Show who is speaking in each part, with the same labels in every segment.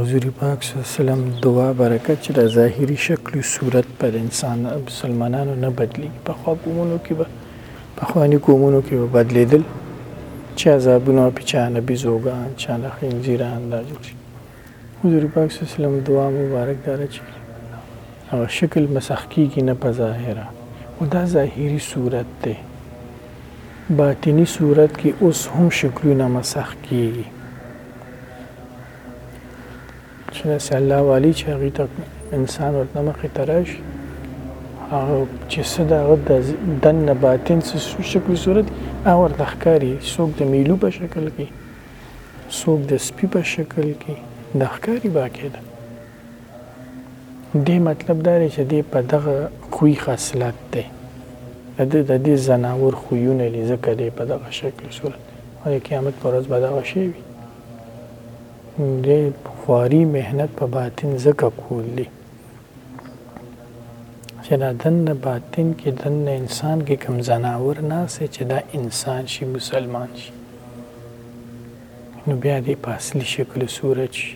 Speaker 1: حضور پاک صلی الله علیه وسلم دعا برکت چې د ظاهري شکل او صورت پر انسان مسلمانانو نه بدلی په خوا قومونو کې به په خواني قومونو کې به بدلیدل چې عذابونه په چا نبي زوګان چا نه خنځیران دا جوړ شي حضور پاک صلی الله علیه وسلم دعا مبارک داره چې هغه شکل مسخ کیږي نه په ظاهره او دا ظاهري صورت دی باطنی صورت کې اوس هم شکلونه مسخ کیږي چې داسې الله والی چې هغوی ته انسان ورته مخې ته راشي هغه چې څه د هغه د دننه باطن څه شکل صورت هغه ورته ښکاري څوک د میلو په شکل کې څوک د سپي په شکل کې د ښکاري باکه ده دې مطلب دا دی چې دې په دغه خوی خاصلت دی د دې د دې زناور خویونه دي ځکه دې په دغه شکل صورت او د قیامت پر ورځ به دغه شی وي دې خواري مهنت په باطن ځکه کول دي چې دا دننه باطن کې دننه انسان کې کم ځناور ناسې چې دا انسان شي مسلمان شي نو بیا دې په اصلي شکل صورت شي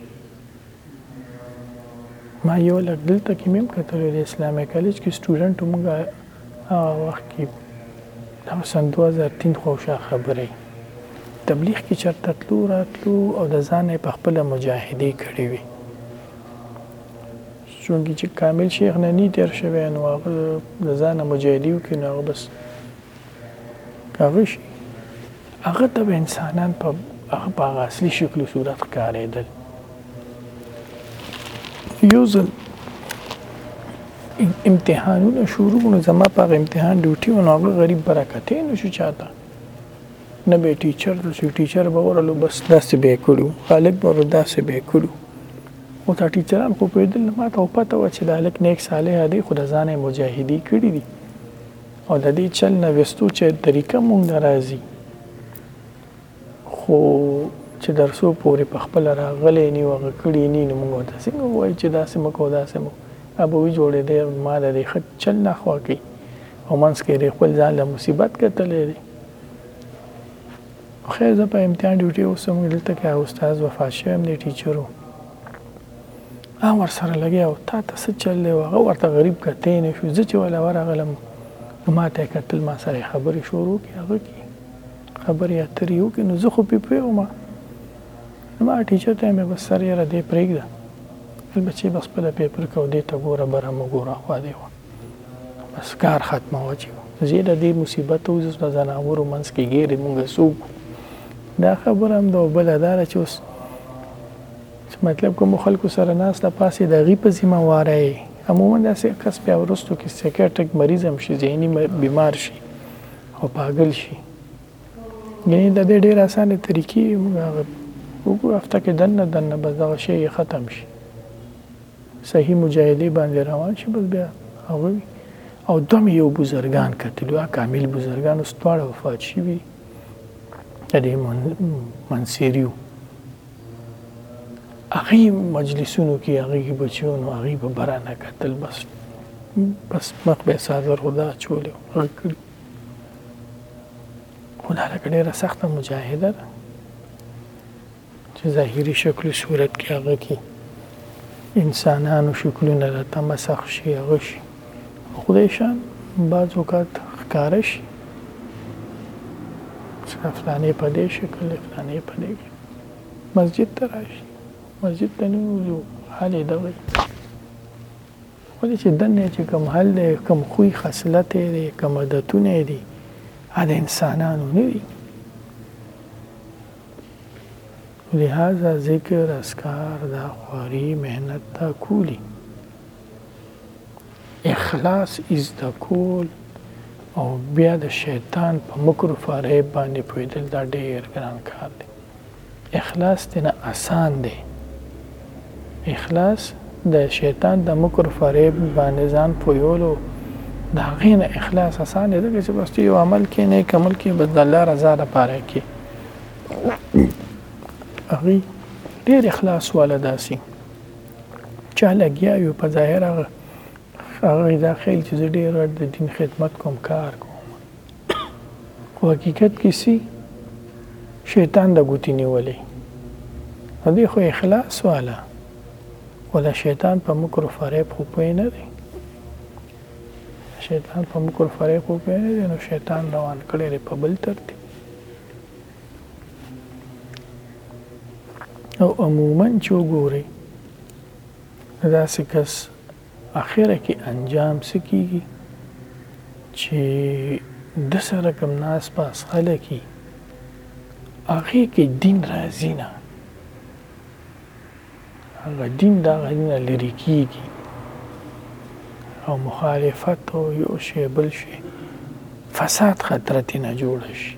Speaker 1: ما یو لړ دلته کې مم کتل د اسلامي کالج کې سټوډنټ موږ هغه وخت کې دا سن 2003 خو شا خبرې تبلیغ کې چرته تلو راتلو او د ځانې په خپل مجاهدي کړې وي چونکه چې کامل شیخ نه نی تیر شوی نو هغه د ځانه مجاهدي وکړي نو هغه بس هغه شي هغه ته انسانان په هغه په هغه اصلي شکل او صورت ښکارېدل یو ځل امتحانونه شروع نو زما په امتحان ډیوټي و نو هغه غریب برکتې نو شو چاته نه به ټیچر ته چې ټیچر به ورلو بس داسې به کړو الک به داسې به کړو او دا ټیچران خو په دل ما ته پته و چې د الک نیک صالح دی خو د ځانه مجاهدی کړی دي او د دې چل نه وستو چې طریقه مونږ درازي خو چې درسو پورې په خپل راغلې نه وغه کړی نه نو مونږ ته څنګه وای چې داسې مکو داسې مو ابو وی جوړې دې ما د دې خط چل نه خوا کې او منس کې دې خپل ځان له مصیبت کتلې خیر زه په امتحان ډیوټي اوسم دلته کې استاد وفات شوی هم دی ټیچر و هغه ورسره لګیا و تا ته څه چل دی هغه ورته غریب کتی نه شو زه چې وله ورغلم نو ما ته کتل ما سره خبرې شروع کړې هغه کې خبرې اترې وکړې نو زه خو پې پوهېږم نو ما ټیچر ته مې بس سر یاره دی پرېږده بچې بس خپله پیپر کوه دې ته ګوره بره مه ګوره خوا دې وه بس کار ختمه و چې زیر دې مصیبت او زس د زناورو منس کې غیر مونږ سوق دا خبره هم د بل ادار چې اوس مطلب کوم خلکو سره ناس لا پاسې د غي په ذمہ واره عموما دا سه کس په ورستو کې سیکریټریک مریض هم شي ذهني بیمار شي او پاگل شي یعنی د دې ډېر اسانه طریقې وګورئ هفته کې دنه دنه بس دا شی ختم شي صحیح مجاهده باندې روان شي بس بیا هغه وي او دوم یو بزرګان کتلو کامل بزرګان اوس دواړه وفات شوي د دې منصیریو هغه مجلسونو کې هغه کې بچیو نو هغه به برا نه کتل بس بس مخ به سازر خدا چولې هغه کړی خدا لکه ډیره سخته مجاهده ده چې ظاهري شکل صورت کې هغه کې انسانانو شکلونه را تمسخ شي هغه شي خدای شان بعض اوقات ښکاره شي فلانې په دې شکل فلانې په دې مسجد ته راشي مسجد ته نه وځو حال یې دغه ولې چې دنه چې کوم حل دی کوم خوی خصلت دی کوم عادتونه دي دا انسانانو نه دي لهذا ذکر اذکار دا خواري محنت دا کولی اخلاص ایزده کول او بیا د شیطان په مکر و فریب باندې پوهېدل دا ډېر ګران کار دی اخلاص دې نه اسان دی اخلاص د شیطان د مکر فریب باندې ځان پویولو د هغې نه اخلاص اسان دی ځکه چې بس ته یو عمل کې نیک عمل کې بس د الله رضا لپاره کې هغه ډېر اخلاص والا داسي چا لګیا یو په ظاهر هغه هغه دا خیال چې زه ډېر د دین خدمت کوم کار کوم خو حقیقت کې سی شیطان د ګوتی نیولې نو دی خو اخلاص والا او د شیطان په مکر او فریب خو پوه نه دی شیطان په مکر او فریب خو پوه نه دی نو شیطان روان کړی دی په بل ترتیب او عموما چې وګورئ داسې کس اخره کې انجام څه کیږي چې د سره کوم ناس پاس خلک وي هغې کې دین راځي نه هغه دین د هغه نه لرې کیږي او مخالفت او یو شی بل شی فساد خطر ترې نه جوړ شي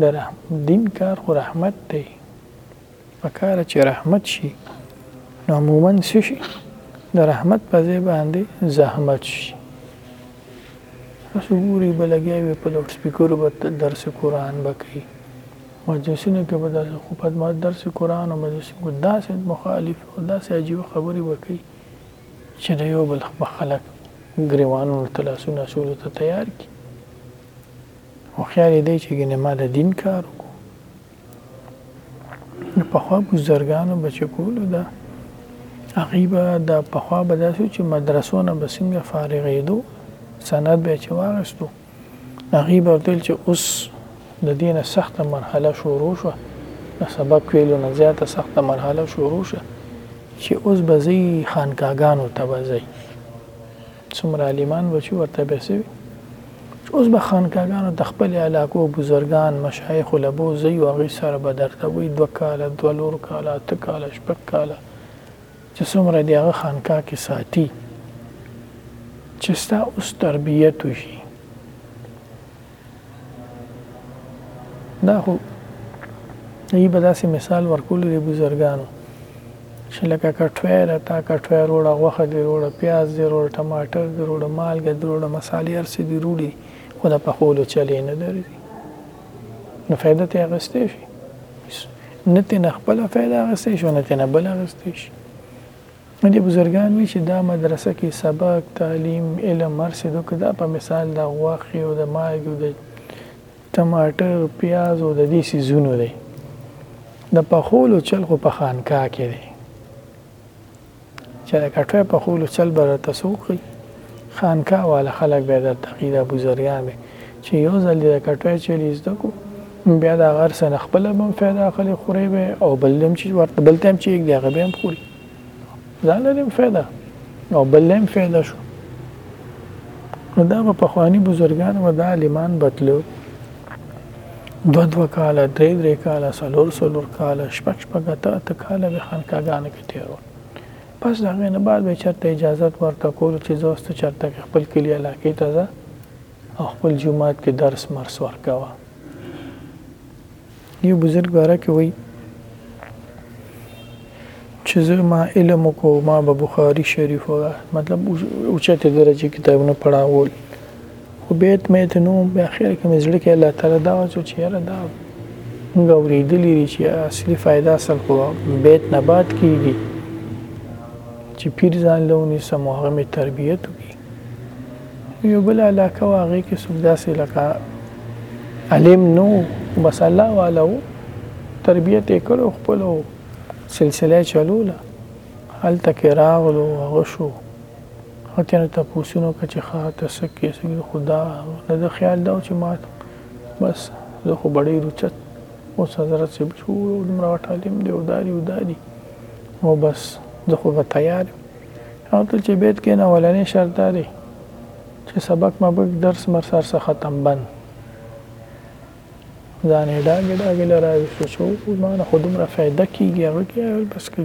Speaker 1: د دین کار خو رحمت دی پکار چی رحمت شی نو عموما څه شی د رحمت په ځای باندې زحمت شي تاسو ګوري به لګیا وي په لوډ سپیکرو به درس قرآن به کوي مجلسونو کې به داسې خو په ما درس قرآن او مجلس کې داسې مخالف او داسې عجیب خبرې به کوي چې د یو بل به خلک ګریوانونو ته لاسونه اچولو ته تیار کړي هوښیار یې دی چې ګنې ما د دین کار وکړو د پخوا بزرګانو به چې کولو ده هغوی به د پخوا به داسې و چې مدرسو نه به څنګه فارغېدو سند به یې چې واخیستو هغوی به ورته ویل چې اوس د دې نه سخته مرحله شروع شوه د سبق ویلو نه زیاته سخته مرحله شروع شوه چې اوس به ځئ خانکاګانو ته به ځئ څومره عالمان به چی ورته به څه وی چی اوس به خانکاګانو ته خپل علاقو بزرګان مشایخو له بو ځی او هغوی سره به درته وایی دوه کاله دولور کاله اته کاله شپږ کاله چی څومره دی هغه خانکا کی ساتی چی ستا اوس تربیت وشی. دا خو یی به داسې مثال ورکول دی بزرګانو چې لکه کټوی ده تا کټوی روړه غوښه دی روړه پیاز دی روړه ټماټر دی روړه مالګه دی روړه مسالې هر څه دی روړي خو د پخولو چلې نه درځي نو فایده ته اغستې شي نه ته نه خپل فایده اغستې شي نه ته نه بل اغستې شي دې بزرګان وي چې دا مدرسه کې سبق، تعلیم، علم هر څه دو که دا په مثال د غوښې او د مالګې او د ټماټر، پیاز او د دې څیزونو دی. د پخولو چل خو په خانکاه کې دی. چې د کټوې په خولو چل به درته څوک ښي خانکاه والا خلک به درته ښي دا بزرګان به چې یو ځل د کټوې چل یې زده کو بیا د هغه هر څه نه خپله به هم فایده اخلي خورې به او بل هم چې ورته بل ته هم چې یږدي هغه به هم خوري ځان لرم فایده او بل لرم فایده شو نو دا په خواني بزرګان و دا عالمان بتلو دو دو کال درې درې کال سلور سلور کال شپږ شپږ ته ته کال به خانکاګان کې تیرو پس دا غنه بعد به چرته اجازه ورته کول چې زوست چرته خپل کلی علاقې ته او خپل جماعت کې درس مرس ورکاوه یو بزرګ باره کې وایي چې زه ما علم کو ما به بخاری شریف وغه مطلب اوچته درجه کتابونه پڑھاول خو بیت مې ته نو په اخر کې مې زړه کې الله تعالی دا وځو چې یاره دا موږ اورېدلې چې اصلي فائدہ اصل خو بیت نه باد کیږي چې پیر ځان لونی سموغه مې تربیت وکړي يو بل علاقه وه هغې کې څوک داسې لکه علم نه و بس الله والا و تربیت یې کړو خپلو سلسله یې چلوله هلته کې راغلو هغه شو هغه ترې نه تپوسونه وکړه چې ښه ته څه کې څه کې خو دا د ده خیال دا و چې ما بس زه خو به ډېر اوچت اوس حضرت صاحب چې وویل دومره غټ عالم دی او دا دي او دا دي نو بس زه خو به تیار یم او ته چې بیت کې نه ولنې شرط دا دی چې سبق مبک درس مرسر سره ختم بند ځان یې ډاګې ډاګې لره وسو شو ما نه خودم را فائدہ کیږي هغه کې بس کې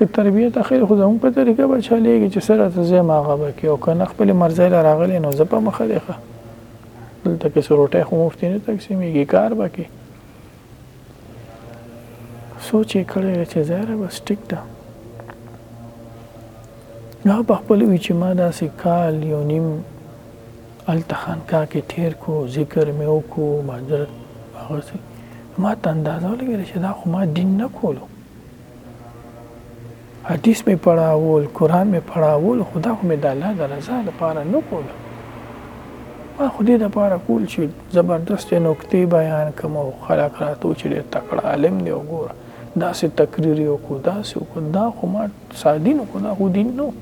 Speaker 1: که تربیه ته خیر خو زموږ په طریقه به چلېږي چې سره ته زه ما غبه کې او کنه خپل مرزه لاره غلې نو زپه مخه دی ښه دلته کې سروټه خو مفتي نه تقسیمېږي کار به کې سوچ یې کړی چې ظاهره بس ټیک ده نو په خپل وی چې ما داسې کال یو نیم هلته خانقاه کې تیر کو ذکر مې وکړو مهاجرت هغه څه ما ته اندازه ولګېده چې دا خو ما دین نه کولو حدیث مې پړاول قرآن مې پړاول خو دا خو مې د الله د رضا لپاره نه کوله ما خو دې لپاره کول چې زبردستې نکتې بیان کړم او خلک راته وایي چې ډېر تکړه عالم دی وګوره داسې تقریر یې وکړو داسې وکړو دا خو ما سادین وکړو دا خو دین نه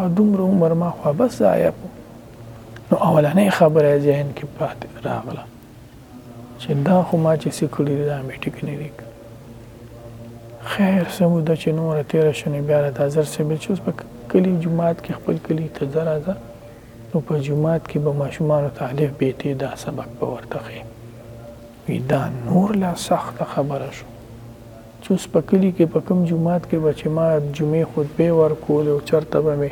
Speaker 1: او دومره عمر ما خو بس ضایع کړو نو اولنۍ خبره یې ذهن کې پاتې راغله چې دا خو ما چې څه کړي دي دا مې ټیک نه دي خیر څه موده چې نوره تېره شوه نو بیا راته اظهر صاحب ویل چې اوس په کلي جومات کې خپل کلي ته ځه راځه نو په جومات کې به ماشومانو ته الف بې تې دا سبق به ورته ښې وي دا نور لا سخته خبره شو څوس په کلي کې په کوم جومات کې به چې ما جمعې خطبې ورکولې او چرته به مې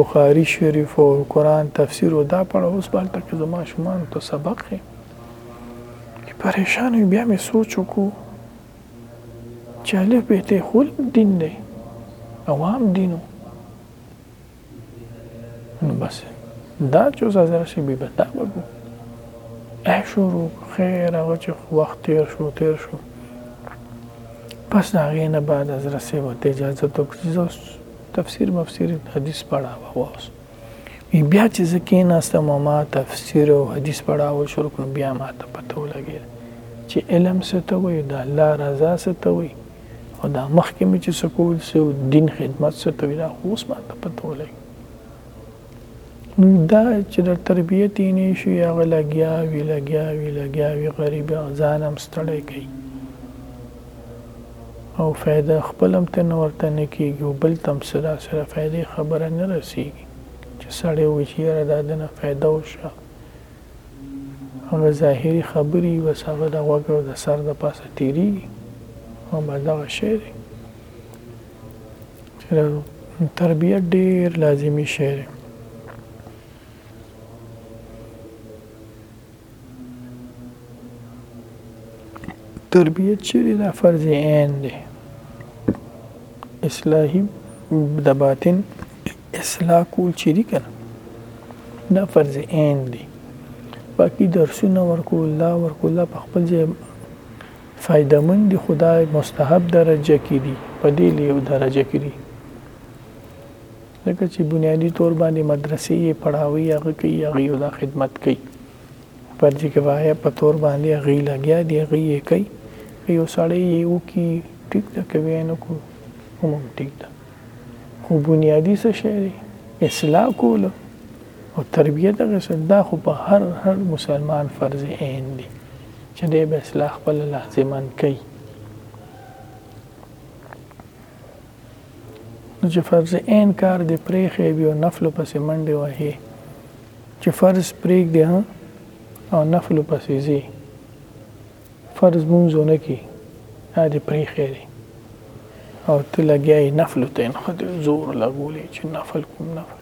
Speaker 1: بخاري شريف او قران تفسير او دا پړه اوس بالته کې زما شومان ته سبق هي کې پریشان بیا مې سوچ وکړو چې الف به ته خل دین دی عوام دینو نو بس دا چې اوس حاضر شي بي به دا وګو اې شروع خیر هغه چې وخت تیر شو تیر شو پس دا غي نه بعد از رسې وته اجازه تو کړو تفسیر مفسیر حدیث پڑھاوا واوس بیا چې زکه ناستم ما تفسیر او حدیث پڑھاو شروع کړم بیا ما ته پته ولګی چې علم څه ته وي د الله رضا څه ته وي او دا مخکې مې چې څه کول څه دین خدمت څه ته وي دا خو اوس ماته پته ولګي نو دا چې د تربیت یې نه شي هغه لګیا وي لګیا وي لګیا وي غریب ځان هم ستړی کوي او فایده خپل هم ته نه ورته نه کېږي او بل ته هم څه داسې د فایدې خبره نه رسېږي چې سړی وایي چې یاره دا دنه فایده وشوه هغه ظاهري خبري بس هغه د غوږ او د سر د پاسه تېرېږي او بس دغه شی دی چې د تربیت ډېر لازمي شی دی. تربیت چې دی دا فرض عین دی. اصلاحي د باطن اصلاح کول چی دی کنه دا فرض عین دی باقی درسونه ورکول دا ورکول دا په خپل ځای فایده مند دی خو دا مستحب درجه کی دی په دی لیو درجه کی دی لکه چې بنیادی طور باندې مدرسې یې پړاوي هغه کوي هغه یو دا خدمت کوي فرض کفایه په طور باندې هغه لګیا دی هغه یې کوي یو سړی یې وکي ټیک ده کوي نو کو هم ټیک ده خو بنیادی څه شی دی اصلاح کول او تربیه دغه څه دا خو په هر هر مسلمان فرض عین دی چې د به اصلاح خپل لازمان کوي نو چې فرض عین کار دی پرې خې بیا نفل پسې منډه وهي چې فرض پرېګ دی او نفل پسې زی فرض مونځ نه کی دا دې پریخې دی او ته لګیا یې نفلو ته نښتې زور لګولې چې نفل کوم نفل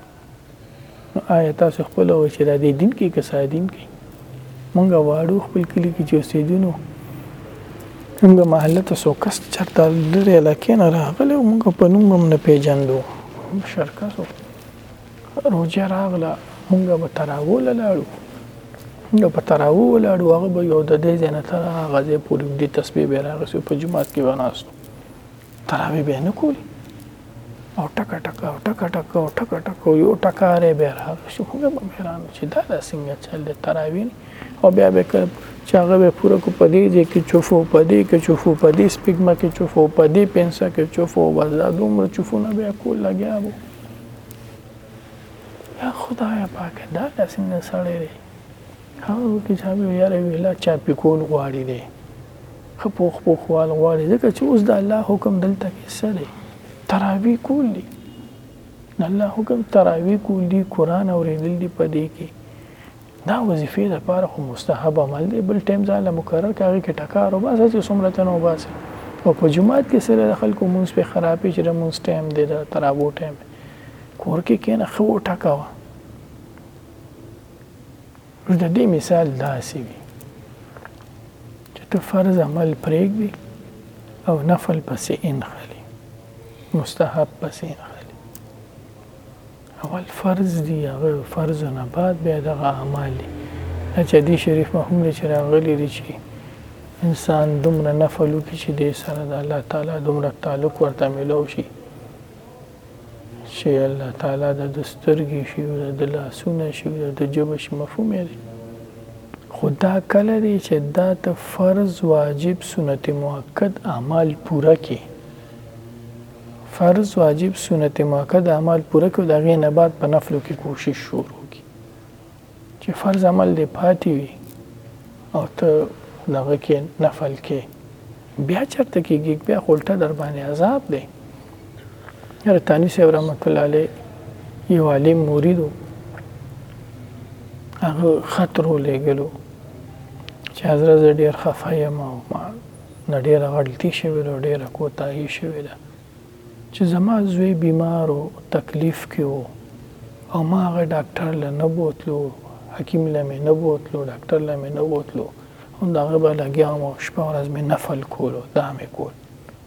Speaker 1: نو آیا تاسو خپل و چې را دې دین کې که سا دین کې مونږ واړو خپل کلی کې چې اوسېدونو مونږ محله ته څو کس چرته لرې علاقې نه راغلی مونږ په نوم هم نه پېژندو شرکه سو روژه راغله مونږ به تراوو لاړو مونږ په تراوو ولاړو هغه به یو د دې ځای نه تر هغه ځای پورې اوږدې تسبیح به یې راغستې په جومات کې به ناست تراوی به یې نه کولې او ټکه ټکه او ټکه ټکه او ټکه ټکه او یو ټکارې بیا راغی شو موږ به حیران چې دا د څنګه چل دی تراوی او بیا به کله چې هغه به پوره کو په دې ځای کې چوفو په دې کې چوفو په دې سپګما کې چوفو په دې پنسا کې چوفو بس دا دومره چوفونه بیا کول لګیا وو یا خدای پاک دا داسې نه سړی دی هغه کې چا به یاره ویلا چا پکول غواړي دی خپو خپو خوال غواړي ځکه چې اوس د الله حکم دلته کې څه دی تراوی کول دي د الله حکم تراوی کول دي قران اوریدل دي په دې کې دا وظیفې د پاره خو مستحب عمل دی بل ټایم ځان له مقرر کړه هغه کې ټکار او باسه چې څومره تنه وباسه او په جماعت کې سره د خلکو مونږ په خرابې چې د مونږ ټایم دی د ترابو ټایم کور کې کینه خو ټکاوه د دې مثال داسې وي چې ته فرض عمل پرېږدي او نفل پسې انخلي مستحب پسې انخلي اول فرض دي هغه فرضو نه بعد بیا دغه اعمال دي دا چې حدیث شریف ما هم دی چې راغلي دي چې انسان دومره نفل وکړي چې دې سره د الله تعالی دومره تعلق ورته ملو شي چې الله تعالی د دسترګې شي او د لاسونه شي او د جبه شي مفهوم یې دی خو دا کله دی چې دا ته فرض واجب سنت مؤکد اعمال پوره کې فرض واجب سنت مؤکد اعمال پوره کړو د هغې نه بعد په نفلو کې کوشش شروع کړي چې فرض عمل دې پاتې وي او ته دغه کې نفل کې بیا چرته کېږي بیا خلټه در باندې عذاب دی یاره تانی صاحب رحمت الله علیه یو عالم مرید هغه خط رو لېږلو چې حضرت زه ډېر خفه یم او ما نه ډېره غلطي شوې ده او ډېره کوتاهي شوې ده چې زما زوی بیمار و، تکلیف کې و او ما هغه ډاکټر له نه بوتلو، حکیم له مې نه بوتلو، ډاکټر له مې نه بوتلو او د هغه به لګیا وم او شپه ورځ مې نفل کول او دا مې کول.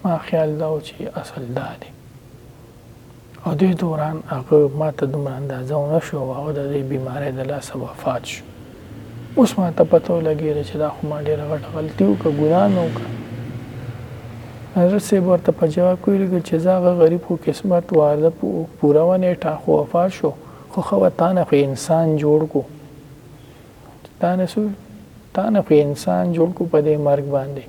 Speaker 1: زما خیال دا و چې اصل دا دی. او دې دوران هغه ما ته دومره اندازه ونه شو او هغه د دې بیمارۍ د لاسه وفات شو. اوس ما ته پته ولګېده چې دا خو ما ډېره غټه غلطي وکړه، ګناه مې وکړه. حضرت صاحب ورته په جواب کې ولیکل چې ځه هغه غریب خو قسمت وار ده، په پوره وه نېټه خو وفات شو، خو ښه وه تا نه خو یې انسان جوړ کړو. تا نه څه وشو؟ تا نه خو یې انسان جوړ کړو په دې مرګ باندې.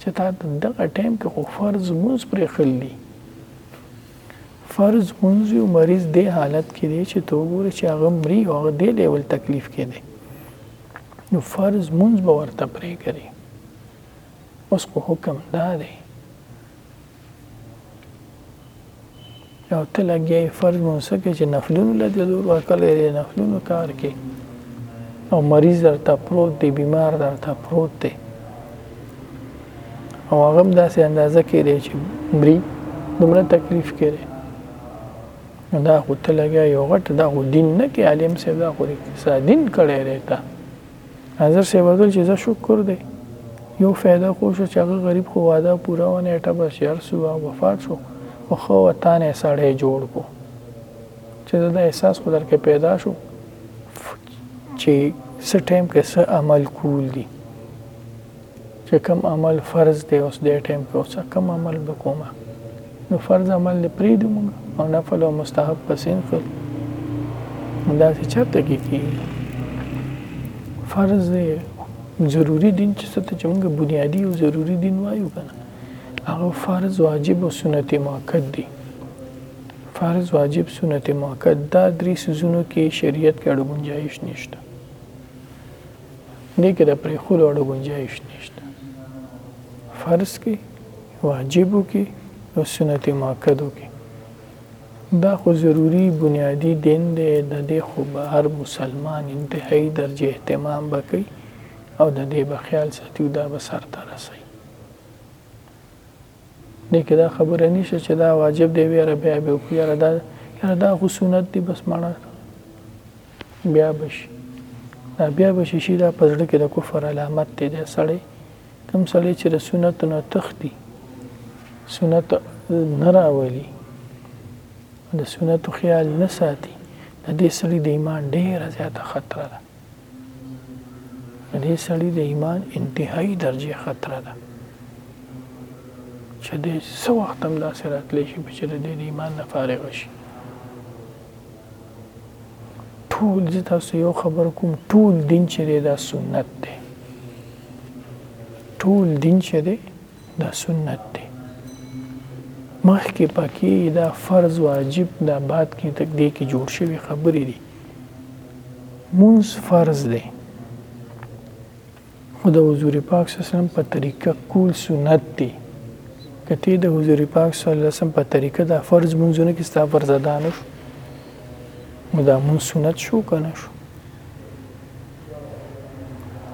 Speaker 1: چه تا ته دغه ټایم کې خو فرض لمونځ پرېښل دي فرض لمونځ یو مریض دې حالت کې دی چې ته وګورې چې هغه مري او هغه دې لیول تکلیف کې دی نو فرض لمونځ به ورته پرېږدي اوس خو حکم دا دی او ته لګیا یې فرض مونږ کې چې نفلونو له دې زور ورکړی دی نفلونو کار کې او مریض درته پروت دی بیمار درته پروت دی او هغه هم داسې اندازه کې دی چې مري دومره تکلیف کې دی نو دا خو ته لګیا یو غټ دا خو دین نه کې عالم صاحب دا خو ستا دین کړی دی ته ناظر صیب اګر چه زه شکر دی یو فایده خو شو چه هغه غریب خو واده پوره و نیټه بس چه هر سوه وفات شو خو ښه و تانه سړی جوړ کو چه زه دا احساس خو درکه پیدا شو چه څه ټیم که څه عمل کول دی. چه کوم عمل فرض دی اوس دی ټایم کې اوس کوم عمل بکومه نو فرض عمل دی پریدو مونږ او نفل او مستحب پسین خل دا سی چرته کی کی فرض دی ضروری دین چې ست چې مونږ بنیادی او ضروری دین وایو کنه هغه فرض واجب او سنت مؤکد دی فرض واجب سنت مؤکد دا درې سيزونو کې شریعت کې اړه گنجائش نشته دې کې د پرېښولو اړو ګنجایش نشته فرض کې واجبو کې او سنت مؤکدو کې دا خو ضروری بنیادی دین دی د دې خو به هر مسلمان انتهایی درجه اهتمام وکړي او د دې به خیال ساتي دا به سر ته رسي دی که دا خبره نشته چې دا واجب دی بیا بیا به کو یاره دا یاره دا خو سنت دی بس مانا بیا بشي دا بیا بشي شي دا پزړه کې د کفر علامت دی دا سړی کم سړی چې د سنت نه تختی سنت نه راولي د سنت خیال نه ساتي د دې سړي د ایمان ډیره زیاته خطر ده د دې سړي د ایمان انتهايي درجې خطره ده چې دی څه وخت هم داسې راتلی شي چې د دې د ایمان نه فارغ شي ټول زه تاسو یو خبر کوم ټول دین چې دی دا سنت دی ټول دین چې دی دا سنت دی مخکې پکې دا فرض واجب دا بعد کې تک دې کې جوړ شوی خبرې دي مونز فرض دی خو د حضور پاک صلی الله علیه وسلم په طریقه کول سنت دی کته د حضور پاک صلی الله علیه وسلم په طریقه دا فرض مونږونه کې ستا فرض ادا نه شو نو دا مون سنت شو کنه شو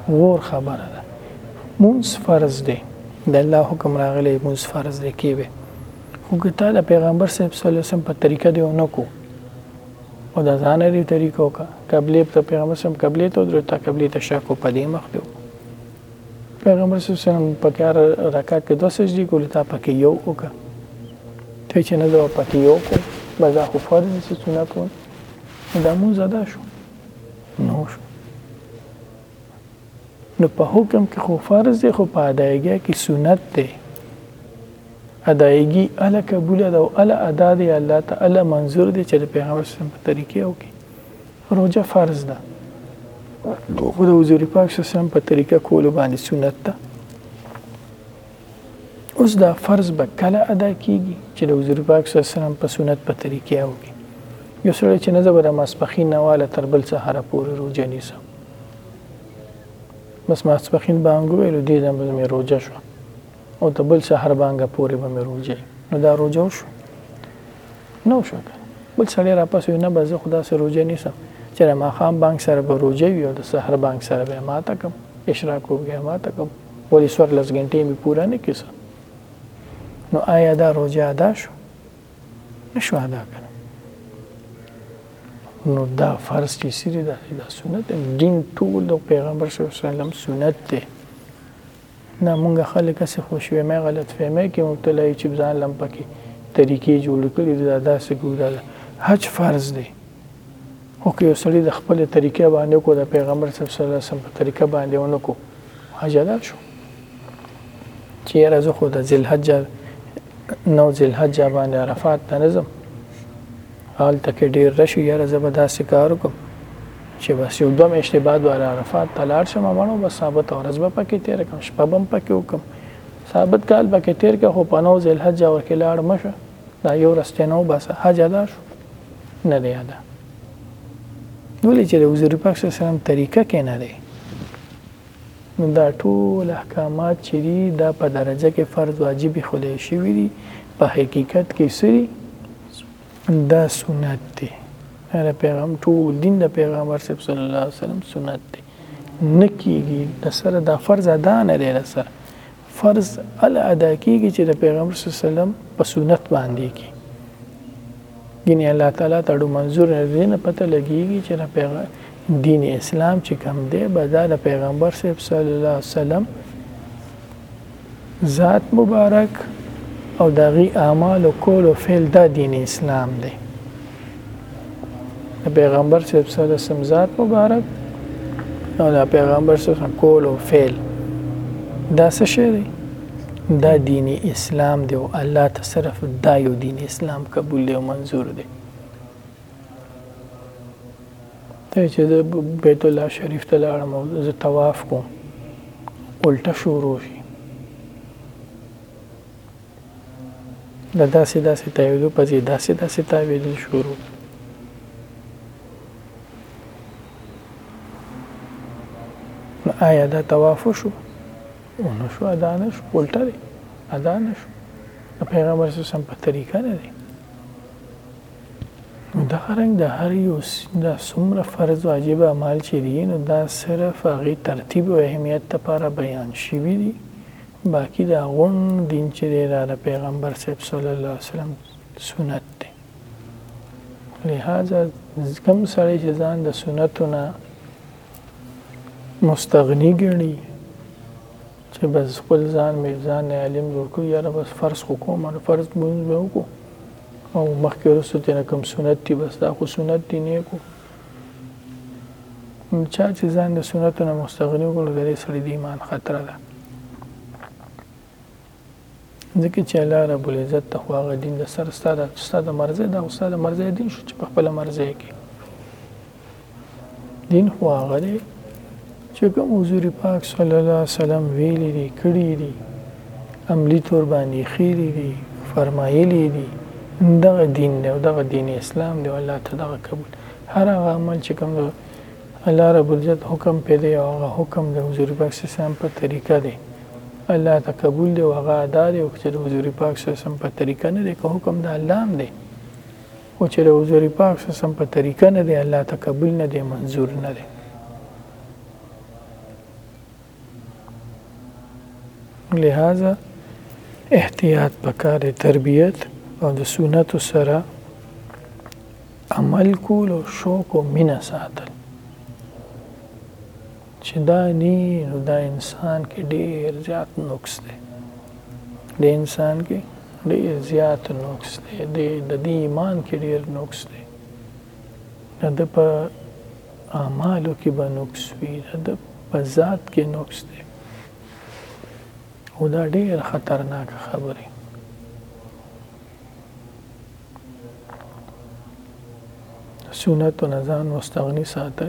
Speaker 1: غور خبره ده مونږ فرض دی د الله حکم راغلی مونږ فرض دی کې به خو که تا د پیغمبر صلی الله علیه وسلم په طریقه دی نه کو او د ځان لري طریقو کا قبلې ته پیغمبر صلی الله علیه وسلم قبلې ته درته قبلې ته شکو پدې مخ دی پیغمبر صلی الله علیه وسلم په کار رکعت کې دوه سجدي کول تا پکې یو وکړه ته چې نه دا پکې یو کو بزا خو فرض سي سنت و دا مونږ ادا شو نو شو نو په حکم کې خو فرض دی خو په ادایګه کې سنت دی ادایګي اله قبول ده او اله ادا دی الله تعالی منظور دی چې پیغمبر سم په طریقې او کې روزه فرض ده خو د حضور پاک سم په طریقه کول باندې سنت ده اوس دا فرض به کله ادا کیږي چې د حضور پاک صلی الله علیه وسلم په سنت په طریقې او کې یو سره چې نه زبر ماسپخین نواله تر بل سهار پورې روزه نیسه بس ماسپخین بانګو ویل دې د مې روزه شو او د بل سهار بانګه پورې به مې روزه نو دا روزه شو نو شو بل سړی را پسې نه به زه خدا سره روزه نیسم چې ما خام بانګ سره به روزه وي او د سهار بانګ سره به ماته کوم اشراق وګه ماته کوم ولی سور لس گھنٹے می پورا نه کیسه نو آیا دا روزه ادا شو نشو ادا کنه نو دا فرض چې سری دا دا سنت دین ټول د پیغمبر صلی الله علیه وسلم سنت دی نه مونږ خلک څه خوشوي مې غلط فهمه کې مبتلا چې ځان لم پکې طریقې جوړ کړې دا داسې ګوره حج فرض دی اوکه یو سړی دخپلی طریقی باندی وکړو دپیغمبر صلی الله علیه وسلم په طریقه باندی ونکړو حجدا شو چی یاره زه خو د ذلحجه نو ذلحجه باندی عرفات ته نزم حال تک ډیر رشی یاره زه به داسې کار وکم چې بس یو دوه میاشتې بعد وال عرفات ته لاړ شم مړو بس ثابت ورځ به پکې تیر کم شپه بم پکې وکم ثابت کال پکې تیر که خو پنو ذلحجه ورکې لاړ مشه دا یو رسته نو بس حج ادا شو نه دی ادا ولې چې د حضور پاک صلی الله علیه وسلم طریقه کې نه دی نو دا ټول احکامات چې دي دا په درجه کې فرض واجب خدای شوی دي په حقیقت کې سری دا سنت دی دا پیغام ټول دین د پیغمبر صلی الله علیه وسلم سنت دی نکیږي د سره د فرض ادا نه لري سره فرض هله ادا کیږي چې د پیغمبر صلی الله علیه وسلم په سنت باندې کی ګینه الله تعالی ته د منظور نه نه پته لګیږي چې د پیغمبر دین اسلام چې کوم دی به دا د پیغمبر صلی الله علیه وسلم ذات مبارک او دغه اعمال او کول او فعل دا دین اسلام دی پیغمبر صاحب سره سمزات مبارک او دا پیغمبر سره کول او فعل دا څه شی دی دا دین اسلام دی او الله ته صرف دا یو دین اسلام قبول دی او منظور دی ته چې د بیت الله شریف ته لاړم او زه طواف کوم الټه شروع شي د داسې داسې تاویدو په ځای داسې داسې تاویدل شروع نو آیا دا طواف شو او نو شو ادا نه شو الټه دی ادا نه شو د پیغمبر صلی الله په طریقه نه دی نو دا رنګ د هر یو د څومره فرض واجب اعمال چې دي نو دا صرف هغه ترتیب او اهمیت لپاره بیان شوی دی باقی دا غونډ دین چی دی دا د پیغمبر صاحب صلی الله علیه وسلم سنت دی لهذا کوم سړی چې ځان د سنتو نه مستغنی ګڼي چې بس خپل ځان مې ځان عالم جوړ کړو یا بس فرض خو کوم نو فرض مونږ به وکړو او مخکې وروسته تېنه کوم سنت دی بس دا خو سنت دی نه کو چا چې ځان د سنتو نه مستغني وکړ نو د دې سړي د ایمان خطره ده ځکه چې الله رب العزت ته خو هغه دین د سر ستا د ستا د مرزه دا ستا د مرزه دین شو چې په خپل مرزه کې دین خو هغه دی چې کوم حضور پاک صلی الله علیه وسلم ویلي دي کړي دي عملی تور باندې خېلي دي فرمایلي دي دغه دین دی او دغه دین اسلام دی الله ته دغه قبول هر هغه عمل چې کوم د الله رب العزت حکم پې دی او هغه حکم د حضور پاک صلی الله علیه وسلم په طریقه دی الله ته قبول دی او هغه ادا دی او چې د حضور پاک صلی الله علیه وسلم په طریقه نه دی که حکم د الله هم دی خو چه د حضور پاک صلی الله علیه وسلم په طریقه نه دی الله ته قبول نه دی منظور نه دی لهذا احتیاط پکار دی تربیت او د سنت سره عمل کول او شوق او مینه ساتل چی دا نی نو دا انسان کی ډیر زیات نقص دی دی انسان کی ډیر زیات نقص دی دی ددی ایمان کی ډیر نقص دی دد په اعمالو کی به نقص وی دد په ذات کی نقص دی او دا ډیر خطرناک خبره سنت و نزان مستغنی ساتل